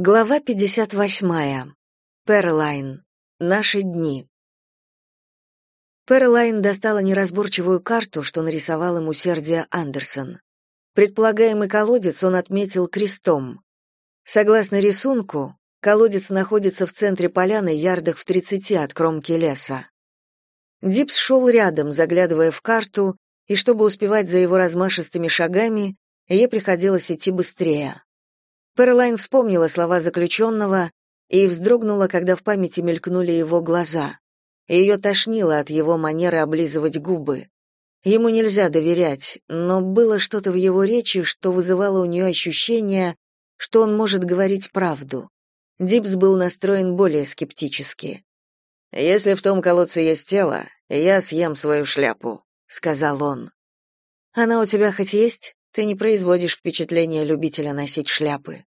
Глава 58. Перлайн. Наши дни. Перлайн достала неразборчивую карту, что нарисовал ему сердие Андерсон. Предполагаемый колодец он отметил крестом. Согласно рисунку, колодец находится в центре поляны ярдах в 30 от кромки леса. Дипс шел рядом, заглядывая в карту, и чтобы успевать за его размашистыми шагами, ей приходилось идти быстрее. Перлайн вспомнила слова заключенного и вздрогнула, когда в памяти мелькнули его глаза. Ее тошнило от его манеры облизывать губы. Ему нельзя доверять, но было что-то в его речи, что вызывало у нее ощущение, что он может говорить правду. Дипс был настроен более скептически. «Если в том колодце есть тело, я съем свою шляпу», — сказал он. «Она у тебя хоть есть? Ты не производишь впечатления любителя носить шляпы».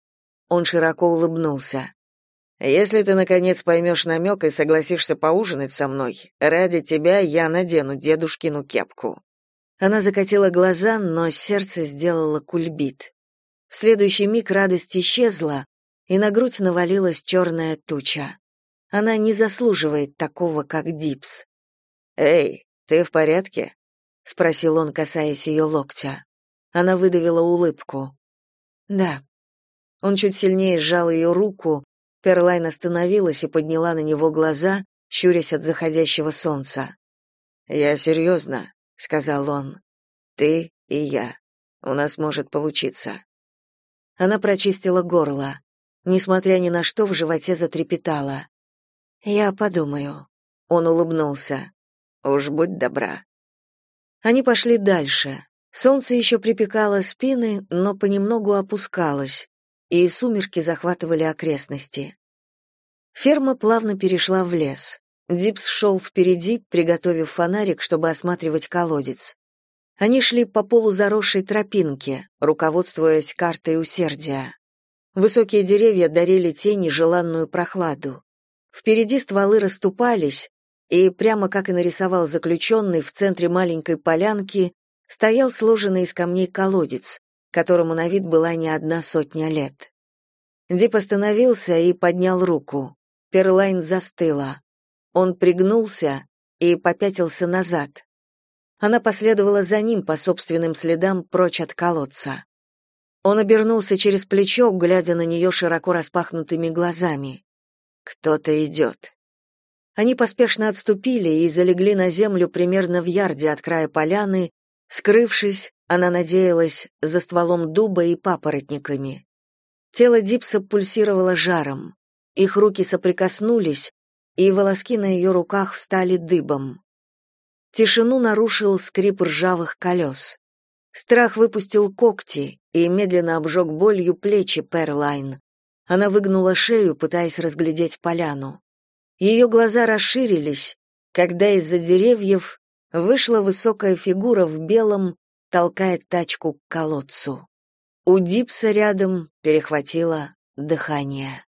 Он широко улыбнулся. Если ты наконец поймешь намек и согласишься поужинать со мной, ради тебя я надену дедушкину кепку. Она закатила глаза, но сердце сделало кульбит. В следующий миг радость исчезла, и на грудь навалилась черная туча. Она не заслуживает такого, как Дипс. Эй, ты в порядке? спросил он, касаясь ее локтя. Она выдавила улыбку. Да. Он чуть сильнее сжал ее руку, Перлайн остановилась и подняла на него глаза, щурясь от заходящего солнца. «Я серьезно», — сказал он. «Ты и я. У нас может получиться». Она прочистила горло. Несмотря ни на что, в животе затрепетала. «Я подумаю». Он улыбнулся. «Уж будь добра». Они пошли дальше. Солнце еще припекало спины, но понемногу опускалось и сумерки захватывали окрестности. Ферма плавно перешла в лес. Дипс шел впереди, приготовив фонарик, чтобы осматривать колодец. Они шли по полузаросшей тропинке, руководствуясь картой усердия. Высокие деревья дарили тени желанную прохладу. Впереди стволы расступались, и прямо как и нарисовал заключенный, в центре маленькой полянки стоял сложенный из камней колодец, которому на вид была не одна сотня лет. Дип остановился и поднял руку. Перлайн застыла. Он пригнулся и попятился назад. Она последовала за ним по собственным следам прочь от колодца. Он обернулся через плечо, глядя на нее широко распахнутыми глазами. «Кто-то идет». Они поспешно отступили и залегли на землю примерно в ярде от края поляны, скрывшись она надеялась за стволом дуба и папоротниками. Тело Дипса пульсировало жаром. Их руки соприкоснулись, и волоски на ее руках встали дыбом. Тишину нарушил скрип ржавых колес. Страх выпустил когти и медленно обжег болью плечи Перлайн. Она выгнула шею, пытаясь разглядеть поляну. Ее глаза расширились, когда из-за деревьев вышла высокая фигура в белом толкает тачку к колодцу. У Дипса рядом перехватило дыхание.